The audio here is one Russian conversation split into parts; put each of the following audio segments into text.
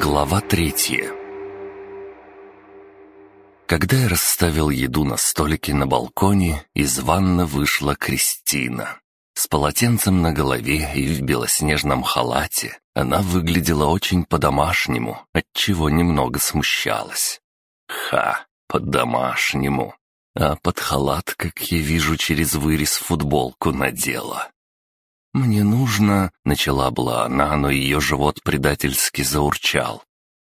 Глава третья Когда я расставил еду на столике на балконе, из ванны вышла Кристина. С полотенцем на голове и в белоснежном халате она выглядела очень по-домашнему, отчего немного смущалась. Ха, по-домашнему. А под халат, как я вижу, через вырез футболку надела. «Мне нужно...» — начала была она, но ее живот предательски заурчал.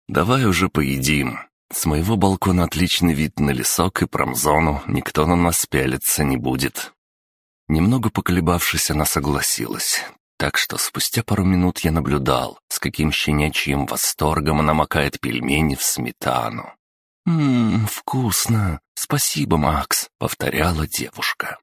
«Давай уже поедим. С моего балкона отличный вид на лесок и промзону, никто на нас пялиться не будет». Немного поколебавшись, она согласилась. Так что спустя пару минут я наблюдал, с каким щенячьим восторгом она макает пельмени в сметану. «Ммм, вкусно! Спасибо, Макс!» — повторяла девушка.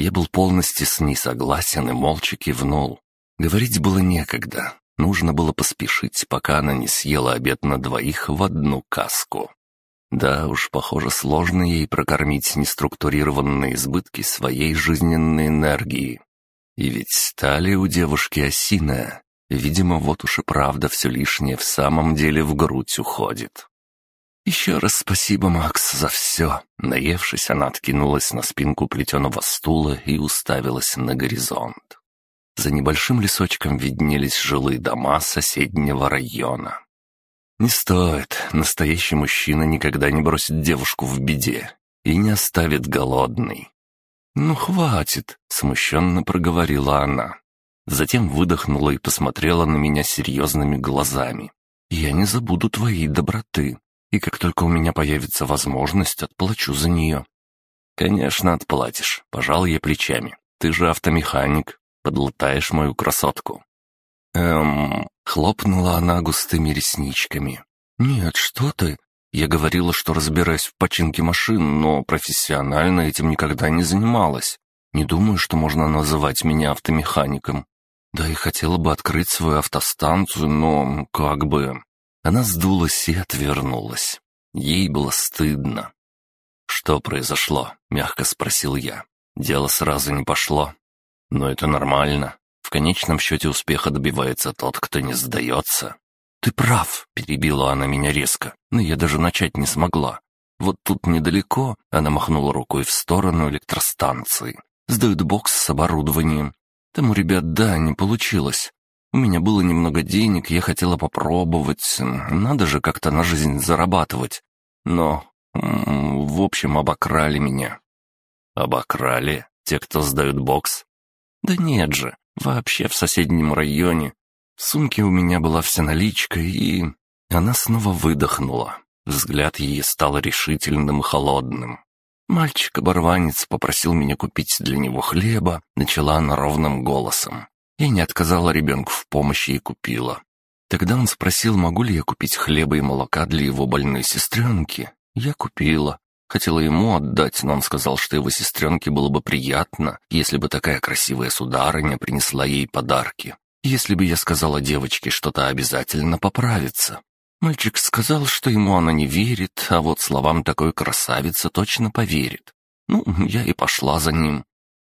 Я был полностью с ней согласен и молча кивнул. Говорить было некогда. Нужно было поспешить, пока она не съела обед на двоих в одну каску. Да уж, похоже, сложно ей прокормить неструктурированные избытки своей жизненной энергии. И ведь талия у девушки осиная. Видимо, вот уж и правда все лишнее в самом деле в грудь уходит. «Еще раз спасибо, Макс, за все!» Наевшись, она откинулась на спинку плетеного стула и уставилась на горизонт. За небольшим лесочком виднелись жилые дома соседнего района. «Не стоит. Настоящий мужчина никогда не бросит девушку в беде и не оставит голодной». «Ну, хватит!» — смущенно проговорила она. Затем выдохнула и посмотрела на меня серьезными глазами. «Я не забуду твоей доброты и как только у меня появится возможность, отплачу за нее». «Конечно, отплатишь», — пожал я плечами. «Ты же автомеханик, подлатаешь мою красотку». «Эм...» — хлопнула она густыми ресничками. «Нет, что ты? Я говорила, что разбираюсь в починке машин, но профессионально этим никогда не занималась. Не думаю, что можно называть меня автомехаником. Да и хотела бы открыть свою автостанцию, но как бы... Она сдулась и отвернулась. Ей было стыдно. «Что произошло?» — мягко спросил я. Дело сразу не пошло. Но это нормально. В конечном счете успеха добивается тот, кто не сдается. «Ты прав», — перебила она меня резко, но я даже начать не смогла. Вот тут недалеко она махнула рукой в сторону электростанции. Сдают бокс с оборудованием. Там у ребят, да, не получилось. У меня было немного денег, я хотела попробовать. Надо же как-то на жизнь зарабатывать. Но, в общем, обокрали меня. Обокрали? Те, кто сдают бокс? Да нет же, вообще в соседнем районе. В сумке у меня была вся наличка, и... Она снова выдохнула. Взгляд ее стал решительным и холодным. Мальчик-оборванец попросил меня купить для него хлеба, начала она ровным голосом. Я не отказала ребенку в помощи и купила. Тогда он спросил, могу ли я купить хлеба и молока для его больной сестренки. Я купила. Хотела ему отдать, но он сказал, что его сестренке было бы приятно, если бы такая красивая сударыня принесла ей подарки. Если бы я сказала девочке, что то обязательно поправится. Мальчик сказал, что ему она не верит, а вот словам такой красавицы точно поверит. Ну, я и пошла за ним.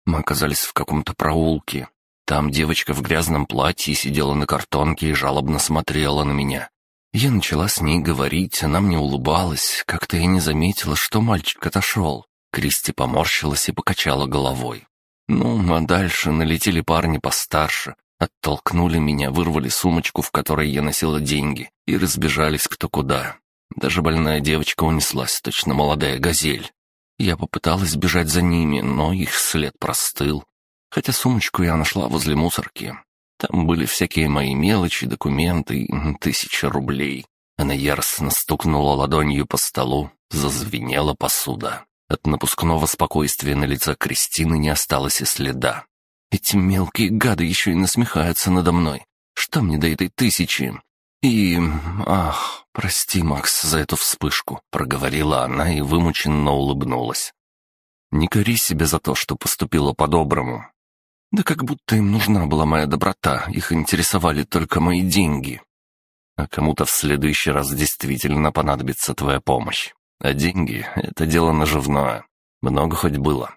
Мы оказались в каком-то проулке. Там девочка в грязном платье сидела на картонке и жалобно смотрела на меня. Я начала с ней говорить, она мне улыбалась. Как-то я не заметила, что мальчик отошел. Кристи поморщилась и покачала головой. Ну, а дальше налетели парни постарше, оттолкнули меня, вырвали сумочку, в которой я носила деньги, и разбежались кто куда. Даже больная девочка унеслась, точно молодая газель. Я попыталась бежать за ними, но их след простыл. Хотя сумочку я нашла возле мусорки. Там были всякие мои мелочи, документы, тысяча рублей. Она яростно стукнула ладонью по столу, зазвенела посуда. От напускного спокойствия на лице Кристины не осталось и следа. Эти мелкие гады еще и насмехаются надо мной. Что мне до этой тысячи? И... Ах, прости, Макс, за эту вспышку, проговорила она и вымученно улыбнулась. Не кори себя за то, что поступила по-доброму. Да как будто им нужна была моя доброта, их интересовали только мои деньги. А кому-то в следующий раз действительно понадобится твоя помощь. А деньги — это дело наживное. Много хоть было.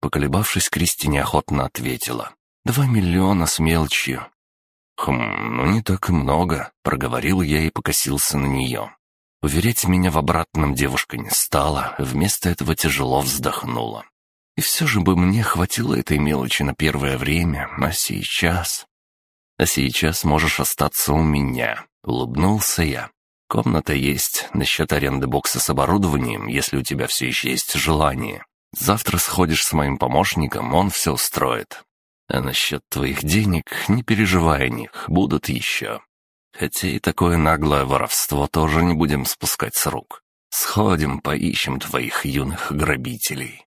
Поколебавшись, Кристи неохотно ответила. «Два миллиона с мелочью». «Хм, ну не так и много», — проговорил я и покосился на нее. Уверять меня в обратном девушка не стала, вместо этого тяжело вздохнула. И все же бы мне хватило этой мелочи на первое время, а сейчас... А сейчас можешь остаться у меня, улыбнулся я. Комната есть, насчет аренды бокса с оборудованием, если у тебя все еще есть желание. Завтра сходишь с моим помощником, он все устроит. А насчет твоих денег, не переживай о них, будут еще. Хотя и такое наглое воровство тоже не будем спускать с рук. Сходим, поищем твоих юных грабителей.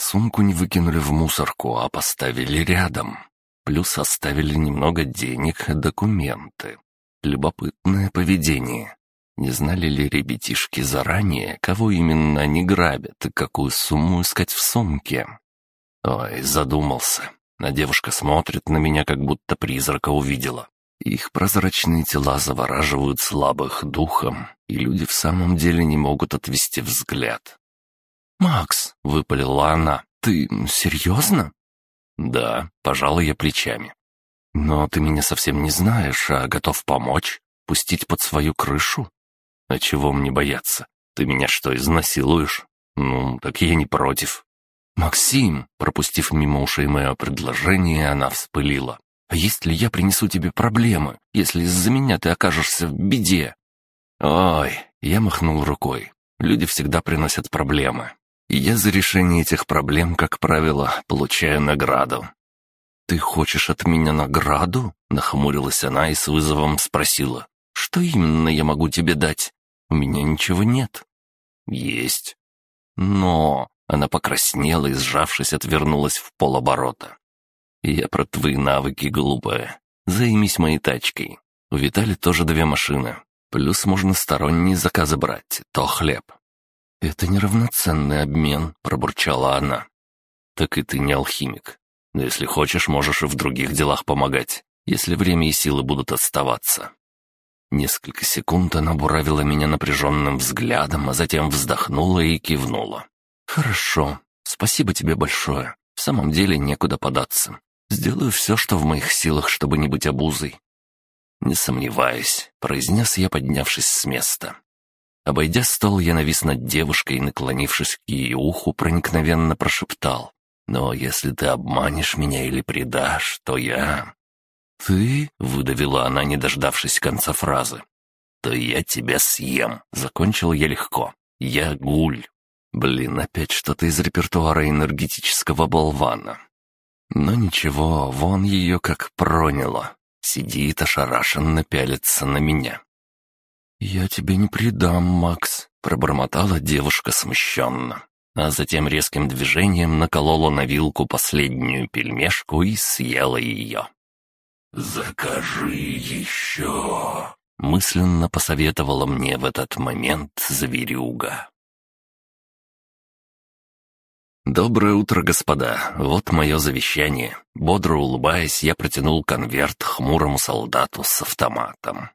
Сумку не выкинули в мусорку, а поставили рядом. Плюс оставили немного денег, документы. Любопытное поведение. Не знали ли ребятишки заранее, кого именно они грабят и какую сумму искать в сумке? Ой, задумался. А девушка смотрит на меня, как будто призрака увидела. Их прозрачные тела завораживают слабых духом, и люди в самом деле не могут отвести взгляд. «Макс», — выпалила она, — «ты серьезно?» «Да», — пожалуй я плечами. «Но ты меня совсем не знаешь, а готов помочь? Пустить под свою крышу? А чего мне бояться? Ты меня что, изнасилуешь? Ну, так я не против». «Максим!» — пропустив мимо ушей мое предложение, она вспылила. «А если я принесу тебе проблемы, если из-за меня ты окажешься в беде?» «Ой!» — я махнул рукой. «Люди всегда приносят проблемы. И я за решение этих проблем, как правило, получаю награду. «Ты хочешь от меня награду?» — нахмурилась она и с вызовом спросила. «Что именно я могу тебе дать? У меня ничего нет». «Есть». «Но...» — она покраснела и, сжавшись, отвернулась в полоборота. «Я про твои навыки, глупая. Займись моей тачкой. У Витали тоже две машины. Плюс можно сторонние заказы брать, то хлеб». «Это неравноценный обмен», — пробурчала она. «Так и ты не алхимик. Но если хочешь, можешь и в других делах помогать, если время и силы будут оставаться». Несколько секунд она буравила меня напряженным взглядом, а затем вздохнула и кивнула. «Хорошо. Спасибо тебе большое. В самом деле некуда податься. Сделаю все, что в моих силах, чтобы не быть обузой». «Не сомневаюсь», — произнес я, поднявшись с места. Обойдя стол, я навис над девушкой и, наклонившись к ее уху, проникновенно прошептал. Но если ты обманешь меня или предашь, то я...» «Ты?» — выдавила она, не дождавшись конца фразы. «То я тебя съем», — закончил я легко. «Я гуль». Блин, опять что-то из репертуара энергетического болвана. Но ничего, вон ее как проняло. Сидит ошарашенно пялится на меня. «Я тебя не предам, Макс», — пробормотала девушка смущенно а затем резким движением наколола на вилку последнюю пельмешку и съела ее. «Закажи еще!» — мысленно посоветовала мне в этот момент зверюга. «Доброе утро, господа. Вот мое завещание». Бодро улыбаясь, я протянул конверт хмурому солдату с автоматом.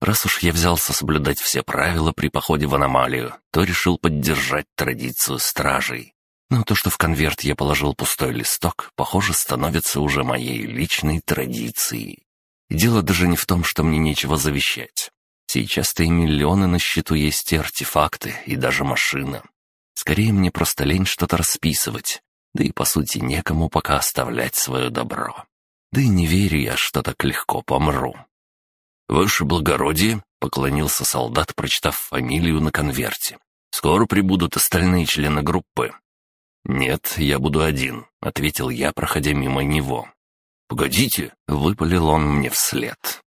Раз уж я взялся соблюдать все правила при походе в аномалию, то решил поддержать традицию стражей. Но то, что в конверт я положил пустой листок, похоже, становится уже моей личной традицией. И дело даже не в том, что мне нечего завещать. Сейчас-то и миллионы на счету есть и артефакты, и даже машина. Скорее, мне просто лень что-то расписывать. Да и, по сути, некому пока оставлять свое добро. Да и не верю я, что так легко помру. «Ваше благородие», — поклонился солдат, прочитав фамилию на конверте. «Скоро прибудут остальные члены группы». «Нет, я буду один», — ответил я, проходя мимо него. «Погодите», — выпалил он мне вслед.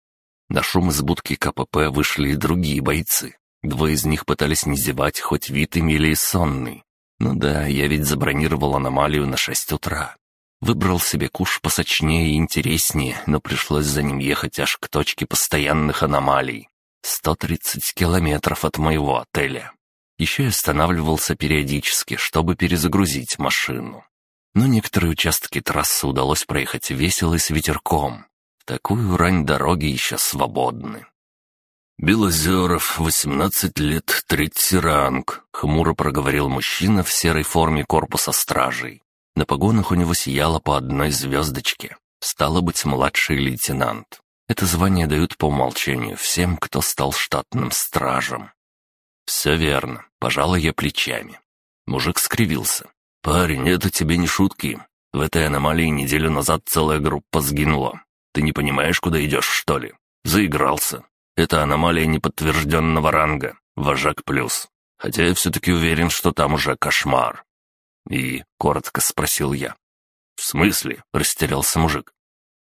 На шум из будки КПП вышли и другие бойцы. Двое из них пытались не зевать, хоть вид имели и сонный. Ну да, я ведь забронировал аномалию на шесть утра. Выбрал себе куш посочнее и интереснее, но пришлось за ним ехать аж к точке постоянных аномалий. 130 километров от моего отеля. Еще и останавливался периодически, чтобы перезагрузить машину. Но некоторые участки трассы удалось проехать весело и с ветерком. В такую рань дороги еще свободны. «Белозеров, 18 лет, третий ранг», — хмуро проговорил мужчина в серой форме корпуса стражей. На погонах у него сияло по одной звездочке. Стало быть, младший лейтенант. Это звание дают по умолчанию всем, кто стал штатным стражем. «Все верно. Пожалуй, я плечами». Мужик скривился. «Парень, это тебе не шутки. В этой аномалии неделю назад целая группа сгинула. Ты не понимаешь, куда идешь, что ли? Заигрался. Это аномалия неподтвержденного ранга. Вожак плюс. Хотя я все-таки уверен, что там уже кошмар». «И?» — коротко спросил я. «В смысле?» — растерялся мужик.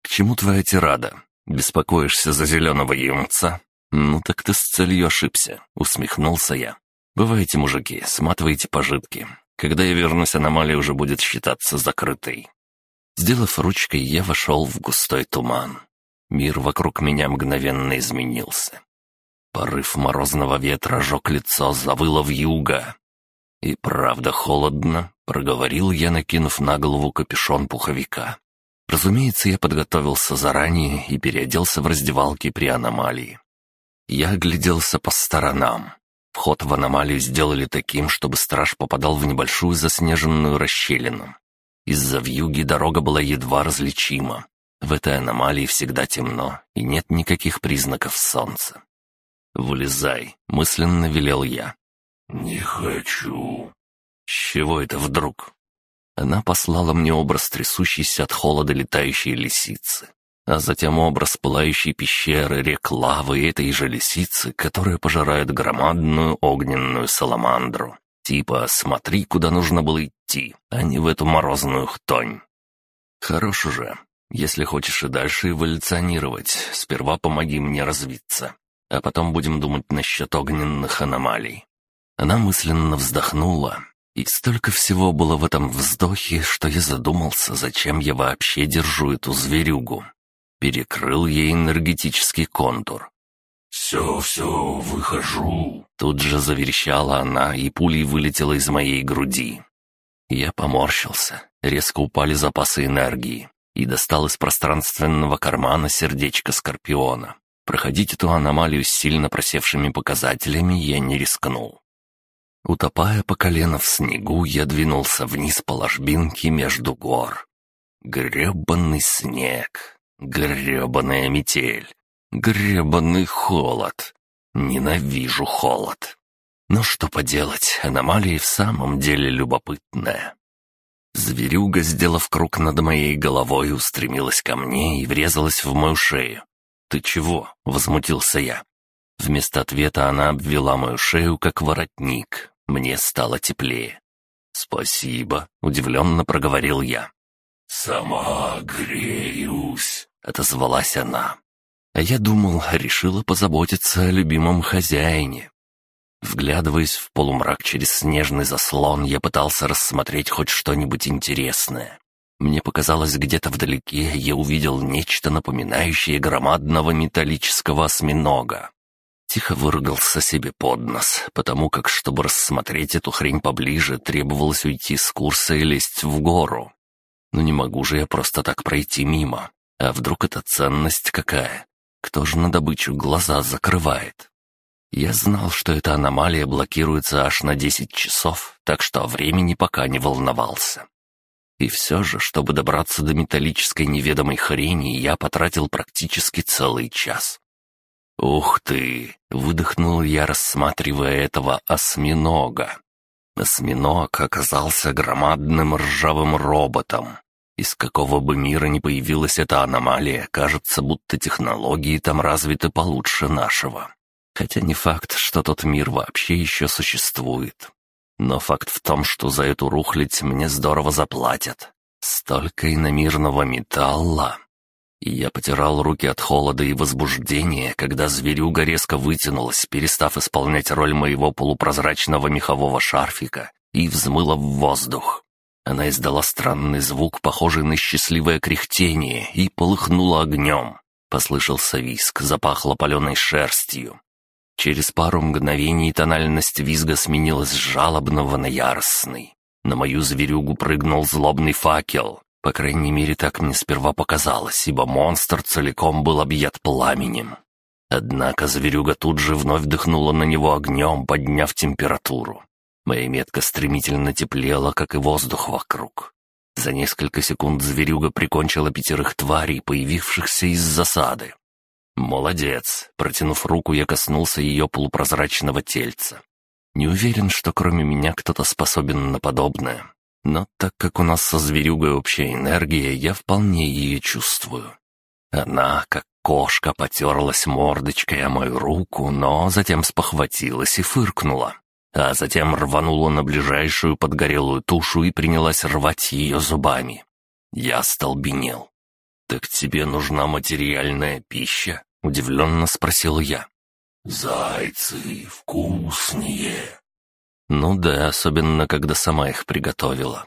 «К чему твоя тирада? Беспокоишься за зеленого юнца?» «Ну так ты с целью ошибся», — усмехнулся я. «Бывайте, мужики, сматывайте пожитки. Когда я вернусь, аномалия уже будет считаться закрытой». Сделав ручкой, я вошел в густой туман. Мир вокруг меня мгновенно изменился. Порыв морозного ветра жег лицо, завыло в юга. «И правда холодно», — проговорил я, накинув на голову капюшон пуховика. Разумеется, я подготовился заранее и переоделся в раздевалке при аномалии. Я огляделся по сторонам. Вход в аномалию сделали таким, чтобы страж попадал в небольшую заснеженную расщелину. Из-за вьюги дорога была едва различима. В этой аномалии всегда темно, и нет никаких признаков солнца. «Вылезай», — мысленно велел я. «Не хочу». «С чего это вдруг?» Она послала мне образ трясущейся от холода летающей лисицы, а затем образ пылающей пещеры, рек лавы этой же лисицы, которая пожирает громадную огненную саламандру. Типа «смотри, куда нужно было идти, а не в эту морозную хтонь». Хорош уже. Если хочешь и дальше эволюционировать, сперва помоги мне развиться, а потом будем думать насчет огненных аномалий. Она мысленно вздохнула, и столько всего было в этом вздохе, что я задумался, зачем я вообще держу эту зверюгу. Перекрыл ей энергетический контур. «Все, все, выхожу!» Тут же заверещала она, и пулей вылетела из моей груди. Я поморщился, резко упали запасы энергии и достал из пространственного кармана сердечко Скорпиона. Проходить эту аномалию с сильно просевшими показателями я не рискнул. Утопая по колено в снегу, я двинулся вниз по ложбинке между гор. Гребаный снег, гребаная метель, гребаный холод. Ненавижу холод. Но что поделать, аномалия в самом деле любопытная. Зверюга, сделав круг над моей головой, устремилась ко мне и врезалась в мою шею. «Ты чего?» — возмутился я. Вместо ответа она обвела мою шею, как воротник. Мне стало теплее. «Спасибо», — удивленно проговорил я. «Сама греюсь», — отозвалась она. А я думал, решила позаботиться о любимом хозяине. Вглядываясь в полумрак через снежный заслон, я пытался рассмотреть хоть что-нибудь интересное. Мне показалось, где-то вдалеке я увидел нечто напоминающее громадного металлического осьминога. Тихо выругался себе под нос, потому как, чтобы рассмотреть эту хрень поближе, требовалось уйти с курса и лезть в гору. Но не могу же я просто так пройти мимо. А вдруг это ценность какая? Кто же на добычу глаза закрывает? Я знал, что эта аномалия блокируется аж на 10 часов, так что о времени пока не волновался. И все же, чтобы добраться до металлической неведомой хрени, я потратил практически целый час. «Ух ты!» — выдохнул я, рассматривая этого осьминога. Осьминог оказался громадным ржавым роботом. Из какого бы мира ни появилась эта аномалия, кажется, будто технологии там развиты получше нашего. Хотя не факт, что тот мир вообще еще существует. Но факт в том, что за эту рухлядь мне здорово заплатят. Столько иномирного металла я потирал руки от холода и возбуждения, когда зверюга резко вытянулась, перестав исполнять роль моего полупрозрачного мехового шарфика, и взмыла в воздух. Она издала странный звук, похожий на счастливое кряхтение, и полыхнула огнем. Послышался виск, запахло паленой шерстью. Через пару мгновений тональность визга сменилась с жалобного на яростный. На мою зверюгу прыгнул злобный факел, по крайней мере, так мне сперва показалось, ибо монстр целиком был объят пламенем. Однако зверюга тут же вновь дыхнула на него огнем, подняв температуру. Моя метка стремительно теплела, как и воздух вокруг. За несколько секунд зверюга прикончила пятерых тварей, появившихся из засады. «Молодец!» Протянув руку, я коснулся ее полупрозрачного тельца. Не уверен, что кроме меня кто-то способен на подобное. Но так как у нас со зверюгой общая энергия, я вполне ее чувствую. Она, как кошка, потерлась мордочкой о мою руку, но затем спохватилась и фыркнула. А затем рванула на ближайшую подгорелую тушу и принялась рвать ее зубами. Я столбенел. «Так тебе нужна материальная пища?» — удивленно спросил я. «Зайцы вкуснее!» Ну да, особенно когда сама их приготовила.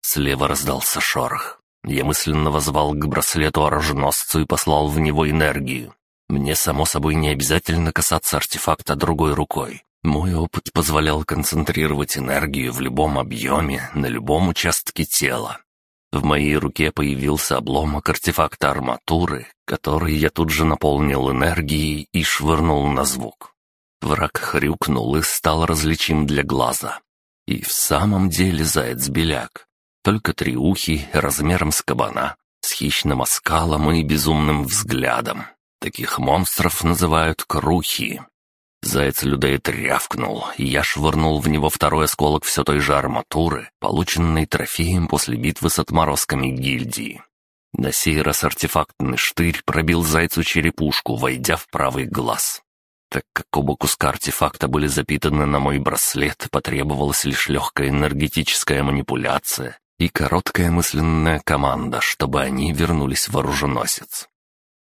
Слева раздался шорох. Я мысленно возвал к браслету оруженосцу и послал в него энергию. Мне, само собой, не обязательно касаться артефакта другой рукой. Мой опыт позволял концентрировать энергию в любом объеме, на любом участке тела. В моей руке появился обломок артефакта арматуры, который я тут же наполнил энергией и швырнул на звук. Враг хрюкнул и стал различим для глаза. И в самом деле заяц-беляк. Только триухи размером с кабана, с хищным оскалом и безумным взглядом. Таких монстров называют крухи. Заяц-людоед рявкнул, и я швырнул в него второй осколок все той же арматуры, полученной трофеем после битвы с отморозками гильдии. На сей раз артефактный штырь пробил зайцу черепушку, войдя в правый глаз. Так как оба куска артефакта были запитаны на мой браслет, потребовалась лишь легкая энергетическая манипуляция и короткая мысленная команда, чтобы они вернулись в оруженосец.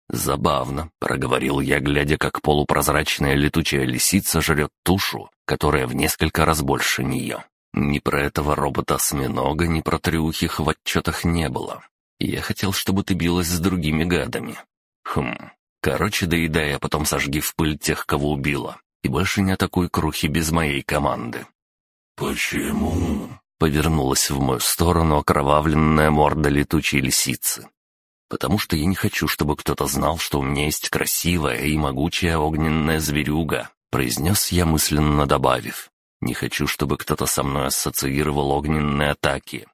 «Забавно», — проговорил я, глядя, как полупрозрачная летучая лисица жрет тушу, которая в несколько раз больше нее. Ни про этого робота-осьминога, ни про трюхих в отчетах не было. Я хотел, чтобы ты билась с другими гадами. Хм, Короче, доедай, а потом сожги в пыль тех, кого убила. И больше не атакуй крухи без моей команды». «Почему?» — повернулась в мою сторону окровавленная морда летучей лисицы. «Потому что я не хочу, чтобы кто-то знал, что у меня есть красивая и могучая огненная зверюга», — произнес я, мысленно добавив. «Не хочу, чтобы кто-то со мной ассоциировал огненные атаки.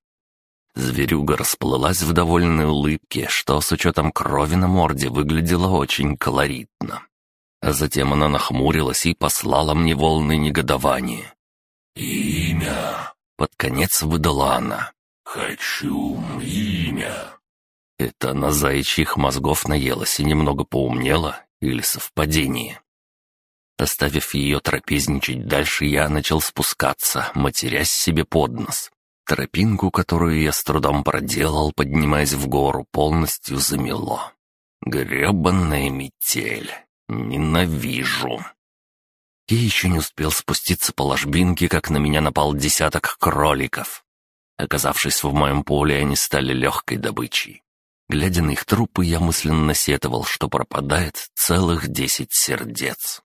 Зверюга расплылась в довольной улыбке, что с учетом крови на морде выглядело очень колоритно. А затем она нахмурилась и послала мне волны негодования. «Имя!» — под конец выдала она. «Хочу имя!» Это на заячьих мозгов наелась и немного поумнела, или совпадение. Оставив ее трапезничать дальше, я начал спускаться, матерясь себе под нос. Тропинку, которую я с трудом проделал, поднимаясь в гору, полностью замело. Гребанная метель. Ненавижу. Я еще не успел спуститься по ложбинке, как на меня напал десяток кроликов. Оказавшись в моем поле, они стали легкой добычей. Глядя на их трупы, я мысленно сетовал, что пропадает целых десять сердец.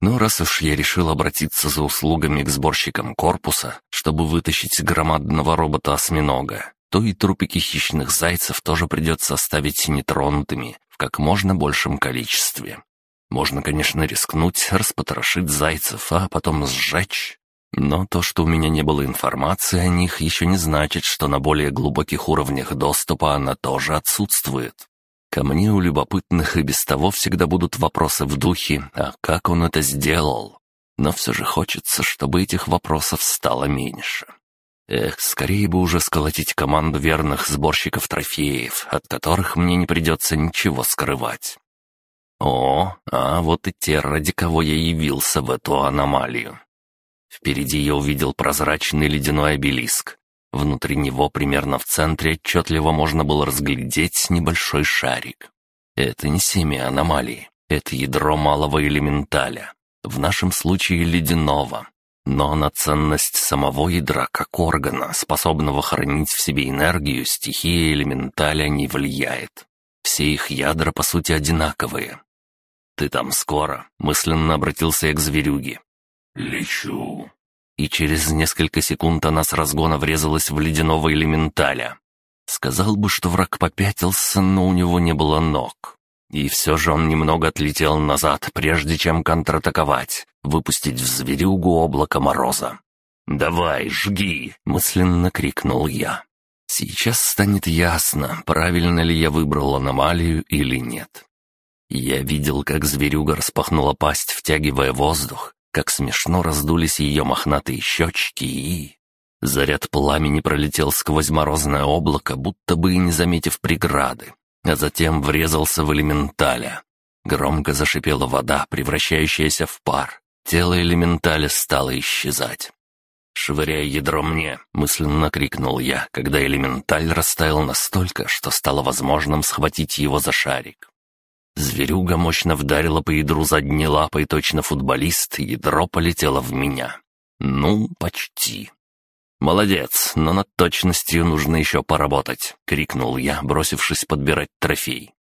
Но раз уж я решил обратиться за услугами к сборщикам корпуса, чтобы вытащить громадного робота-осьминога, то и трупики хищных зайцев тоже придется оставить нетронутыми в как можно большем количестве. Можно, конечно, рискнуть, распотрошить зайцев, а потом сжечь. Но то, что у меня не было информации о них, еще не значит, что на более глубоких уровнях доступа она тоже отсутствует. Ко мне у любопытных и без того всегда будут вопросы в духе «А как он это сделал?». Но все же хочется, чтобы этих вопросов стало меньше. Эх, скорее бы уже сколотить команду верных сборщиков трофеев, от которых мне не придется ничего скрывать. О, а вот и те, ради кого я явился в эту аномалию. Впереди я увидел прозрачный ледяной обелиск, Внутри него, примерно в центре, отчетливо можно было разглядеть небольшой шарик. Это не семя аномалии, это ядро малого элементаля, в нашем случае ледяного. Но на ценность самого ядра как органа, способного хранить в себе энергию, стихия элементаля не влияет. Все их ядра, по сути, одинаковые. «Ты там скоро?» — мысленно обратился я к зверюге. «Лечу», и через несколько секунд она с разгона врезалась в ледяного элементаля. Сказал бы, что враг попятился, но у него не было ног. И все же он немного отлетел назад, прежде чем контратаковать, выпустить в зверюгу облако мороза. «Давай, жги!» — мысленно крикнул я. «Сейчас станет ясно, правильно ли я выбрал аномалию или нет». Я видел, как зверюга распахнула пасть, втягивая воздух, как смешно раздулись ее мохнатые щечки и... Заряд пламени пролетел сквозь морозное облако, будто бы и не заметив преграды, а затем врезался в элементаля. Громко зашипела вода, превращающаяся в пар. Тело элементаля стало исчезать. «Швыряй ядро мне!» — мысленно крикнул я, когда элементаль растаял настолько, что стало возможным схватить его за шарик. Зверюга мощно вдарила по ядру задней лапой, точно футболист, ядро полетело в меня. Ну, почти. «Молодец, но над точностью нужно еще поработать», — крикнул я, бросившись подбирать трофей.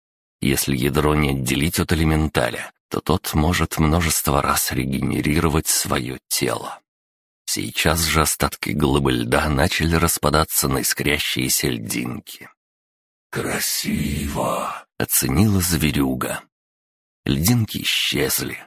Если ядро не отделить от элементаля, то тот может множество раз регенерировать свое тело. Сейчас же остатки глыбы льда начали распадаться на искрящиеся льдинки. «Красиво!» — оценила зверюга. Льдинки исчезли.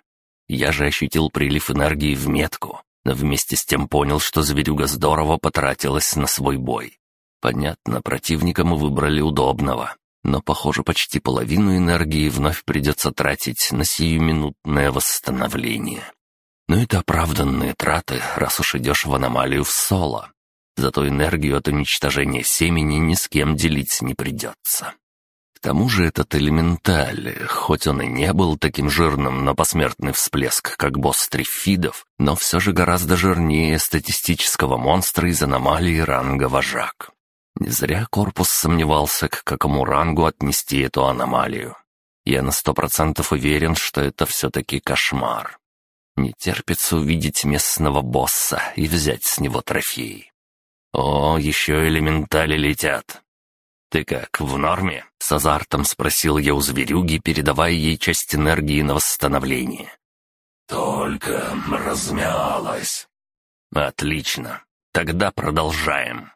Я же ощутил прилив энергии в метку, но вместе с тем понял, что зверюга здорово потратилась на свой бой. Понятно, противника мы выбрали удобного но, похоже, почти половину энергии вновь придется тратить на сиюминутное восстановление. Но это оправданные траты, раз уж идешь в аномалию в соло. Зато энергию от уничтожения семени ни с кем делить не придется. К тому же этот элементаль, хоть он и не был таким жирным на посмертный всплеск, как босс Трифидов, но все же гораздо жирнее статистического монстра из аномалии ранга вожак. Не зря корпус сомневался, к какому рангу отнести эту аномалию. Я на сто процентов уверен, что это все-таки кошмар. Не терпится увидеть местного босса и взять с него трофей. О, еще элементали летят. «Ты как, в норме?» — с азартом спросил я у зверюги, передавая ей часть энергии на восстановление. «Только размялась». «Отлично. Тогда продолжаем».